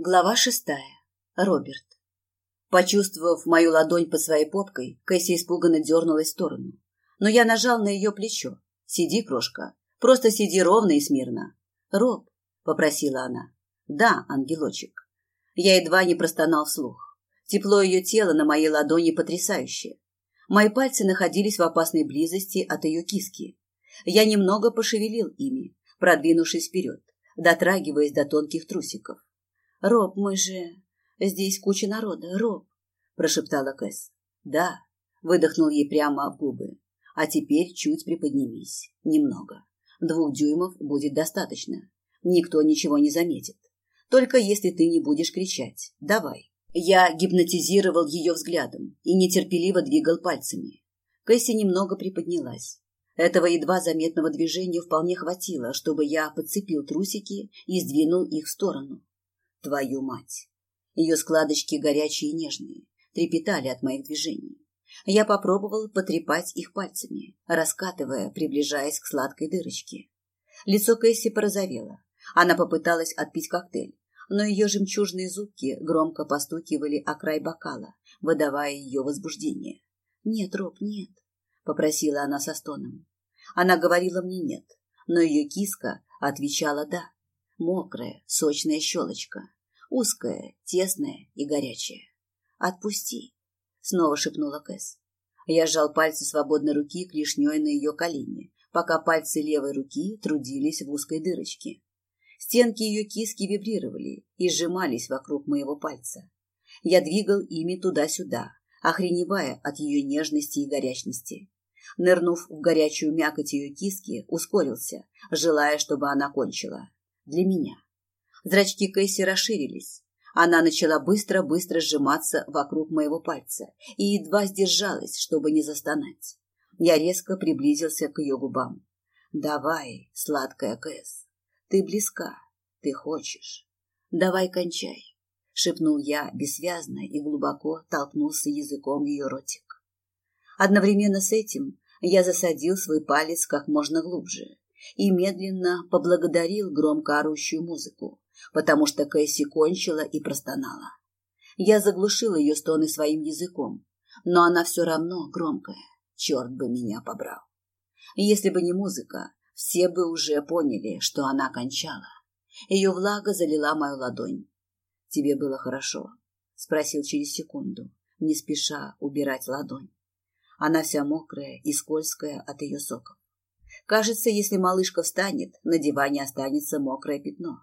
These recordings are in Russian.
Глава шестая. Роберт. Почувствовав мою ладонь под своей попкой, Кэсси испуганно дернулась в сторону. Но я нажал на ее плечо. «Сиди, крошка. Просто сиди ровно и смирно». «Роб», — попросила она. «Да, ангелочек». Я едва не простонал вслух. Тепло ее тела на моей ладони потрясающее. Мои пальцы находились в опасной близости от ее киски. Я немного пошевелил ими, продвинувшись вперед, дотрагиваясь до тонких трусиков. «Роб, мы же... Здесь куча народа, Роб!» – прошептала Кэс. «Да», – выдохнул ей прямо в губы. «А теперь чуть приподнимись. Немного. Двух дюймов будет достаточно. Никто ничего не заметит. Только если ты не будешь кричать. Давай». Я гипнотизировал ее взглядом и нетерпеливо двигал пальцами. Кэсси немного приподнялась. Этого едва заметного движения вполне хватило, чтобы я подцепил трусики и сдвинул их в сторону. Твою мать! Ее складочки горячие и нежные, трепетали от моих движений. Я попробовал потрепать их пальцами, раскатывая, приближаясь к сладкой дырочке. Лицо Кэсси порозовело. Она попыталась отпить коктейль, но ее жемчужные зубки громко постукивали о край бокала, выдавая ее возбуждение. «Нет, Роб, нет», — попросила она со стоном. Она говорила мне «нет», но ее киска отвечала «да». Мокрая, сочная щелочка. Узкая, тесная и горячая. «Отпусти!» — снова шепнула Кэс. Я сжал пальцы свободной руки клешней на ее колени, пока пальцы левой руки трудились в узкой дырочке. Стенки ее киски вибрировали и сжимались вокруг моего пальца. Я двигал ими туда-сюда, охреневая от ее нежности и горячности. Нырнув в горячую мякоть ее киски, ускорился, желая, чтобы она кончила для меня. Зрачки Кэсси расширились. Она начала быстро-быстро сжиматься вокруг моего пальца и едва сдержалась, чтобы не застонать. Я резко приблизился к ее губам. «Давай, сладкая Кэс, ты близка, ты хочешь. Давай кончай», — шепнул я бессвязно и глубоко толкнулся языком в ее ротик. Одновременно с этим я засадил свой палец как можно глубже, и медленно поблагодарил громко орущую музыку, потому что Кэсси кончила и простонала. Я заглушил ее стоны своим языком, но она все равно громкая. Черт бы меня побрал. Если бы не музыка, все бы уже поняли, что она кончала. Ее влага залила мою ладонь. «Тебе было хорошо?» — спросил через секунду, не спеша убирать ладонь. Она вся мокрая и скользкая от ее соков. Кажется, если малышка встанет, на диване останется мокрое пятно.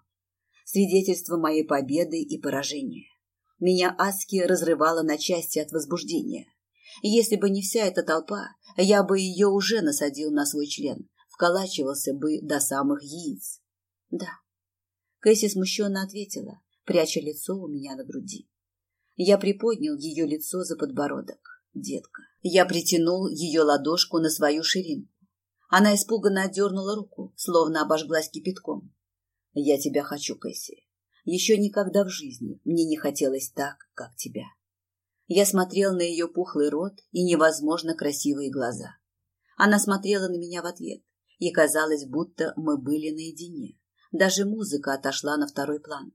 Свидетельство моей победы и поражения. Меня адски разрывало на части от возбуждения. Если бы не вся эта толпа, я бы ее уже насадил на свой член, вколачивался бы до самых яиц. Да. Кэсси смущенно ответила, пряча лицо у меня на груди. Я приподнял ее лицо за подбородок. Детка. Я притянул ее ладошку на свою ширинку. Она испуганно отдернула руку, словно обожглась кипятком. «Я тебя хочу, Кэсси. Еще никогда в жизни мне не хотелось так, как тебя». Я смотрел на ее пухлый рот и невозможно красивые глаза. Она смотрела на меня в ответ, и казалось, будто мы были наедине. Даже музыка отошла на второй план.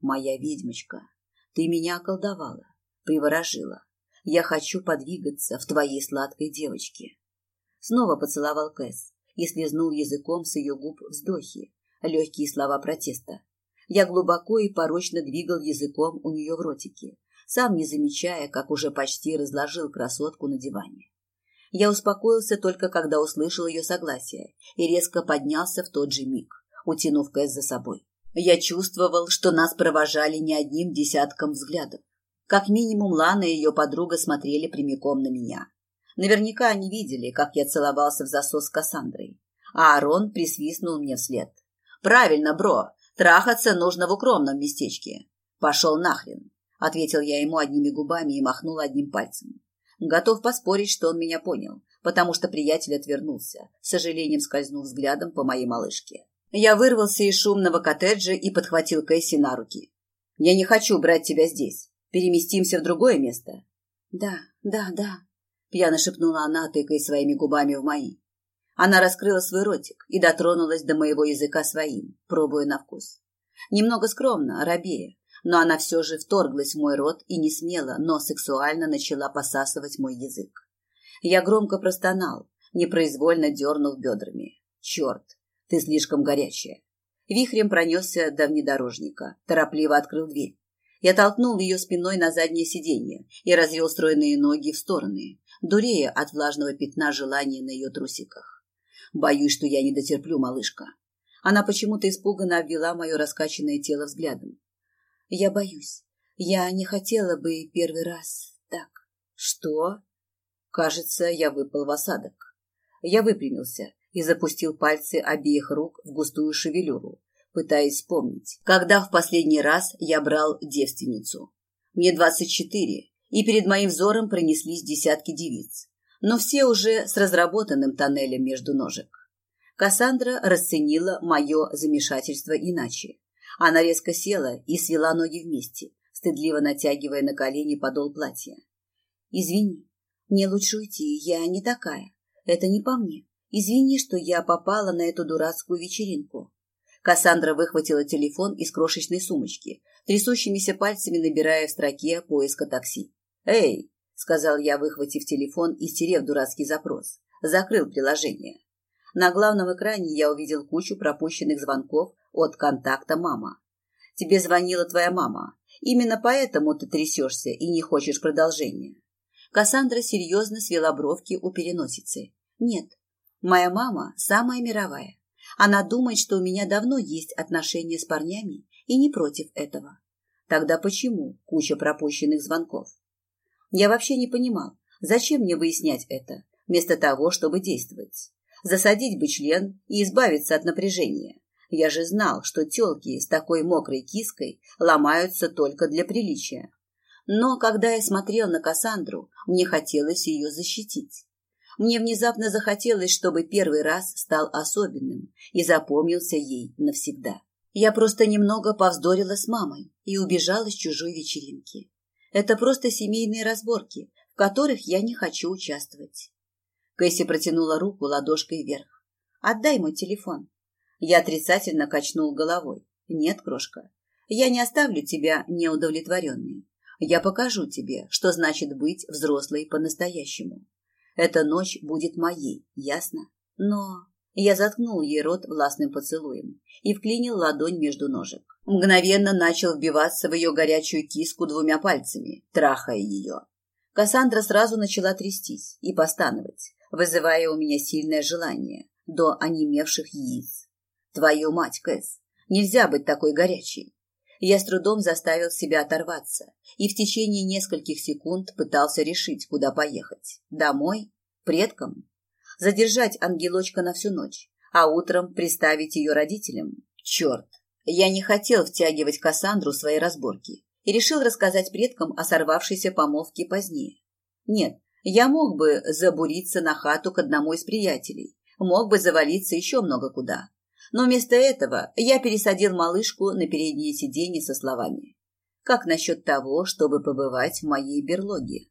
«Моя ведьмочка, ты меня околдовала, приворожила. Я хочу подвигаться в твоей сладкой девочке. Снова поцеловал Кэс и слезнул языком с ее губ вздохи, легкие слова протеста. Я глубоко и порочно двигал языком у нее в ротике, сам не замечая, как уже почти разложил красотку на диване. Я успокоился только, когда услышал ее согласие и резко поднялся в тот же миг, утянув Кэс за собой. Я чувствовал, что нас провожали не одним десятком взглядов. Как минимум Лана и ее подруга смотрели прямиком на меня. Наверняка они видели, как я целовался в засос с Кассандрой. А Арон присвистнул мне вслед. «Правильно, бро. Трахаться нужно в укромном местечке». «Пошел нахрен», — ответил я ему одними губами и махнул одним пальцем. Готов поспорить, что он меня понял, потому что приятель отвернулся, с сожалением скользнув взглядом по моей малышке. Я вырвался из шумного коттеджа и подхватил Кэсси на руки. «Я не хочу брать тебя здесь. Переместимся в другое место». «Да, да, да», пьяно шепнула она, тыкая своими губами в мои. Она раскрыла свой ротик и дотронулась до моего языка своим, пробуя на вкус. Немного скромно, рабея, но она все же вторглась в мой рот и не смело, но сексуально начала посасывать мой язык. Я громко простонал, непроизвольно дернув бедрами. «Черт, ты слишком горячая!» Вихрем пронесся до внедорожника, торопливо открыл дверь. Я толкнул ее спиной на заднее сиденье и развел стройные ноги в стороны, дурея от влажного пятна желания на ее трусиках. Боюсь, что я не дотерплю, малышка. Она почему-то испуганно обвела мое раскачанное тело взглядом. Я боюсь. Я не хотела бы первый раз так. Что? Кажется, я выпал в осадок. Я выпрямился и запустил пальцы обеих рук в густую шевелюру, пытаясь вспомнить, когда в последний раз я брал девственницу. Мне двадцать четыре, и перед моим взором пронеслись десятки девиц, но все уже с разработанным тоннелем между ножек. Кассандра расценила мое замешательство иначе. Она резко села и свела ноги вместе, стыдливо натягивая на колени подол платья. «Извини, мне лучше уйти, я не такая. Это не по мне. Извини, что я попала на эту дурацкую вечеринку». Кассандра выхватила телефон из крошечной сумочки, трясущимися пальцами набирая в строке поиска такси. «Эй!» — сказал я, выхватив телефон и стерев дурацкий запрос. Закрыл приложение. На главном экране я увидел кучу пропущенных звонков от контакта «Мама». Тебе звонила твоя мама. Именно поэтому ты трясешься и не хочешь продолжения. Кассандра серьезно свела бровки у переносицы. Нет, моя мама самая мировая. Она думает, что у меня давно есть отношения с парнями и не против этого. Тогда почему куча пропущенных звонков? Я вообще не понимал, зачем мне выяснять это, вместо того, чтобы действовать. Засадить бы член и избавиться от напряжения. Я же знал, что тёлки с такой мокрой киской ломаются только для приличия. Но когда я смотрел на Кассандру, мне хотелось ее защитить. Мне внезапно захотелось, чтобы первый раз стал особенным и запомнился ей навсегда. Я просто немного повздорила с мамой и убежала с чужой вечеринки. Это просто семейные разборки, в которых я не хочу участвовать. Кэсси протянула руку ладошкой вверх. «Отдай мой телефон». Я отрицательно качнул головой. «Нет, крошка, я не оставлю тебя неудовлетворенной. Я покажу тебе, что значит быть взрослой по-настоящему. Эта ночь будет моей, ясно? Но...» Я заткнул ей рот властным поцелуем и вклинил ладонь между ножек. Мгновенно начал вбиваться в ее горячую киску двумя пальцами, трахая ее. Кассандра сразу начала трястись и постановать, вызывая у меня сильное желание до онемевших яиц. Твою мать, Кэс, нельзя быть такой горячей. Я с трудом заставил себя оторваться и в течение нескольких секунд пытался решить, куда поехать. Домой? Предкам? Задержать ангелочка на всю ночь, а утром приставить ее родителям? Черт! Я не хотел втягивать Кассандру в свои разборки и решил рассказать предкам о сорвавшейся помолвке позднее. Нет, я мог бы забуриться на хату к одному из приятелей, мог бы завалиться еще много куда, но вместо этого я пересадил малышку на переднее сиденье со словами. «Как насчет того, чтобы побывать в моей берлоге?»